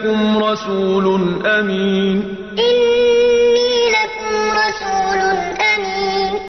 لكم رسول أمين. إني لكم رسول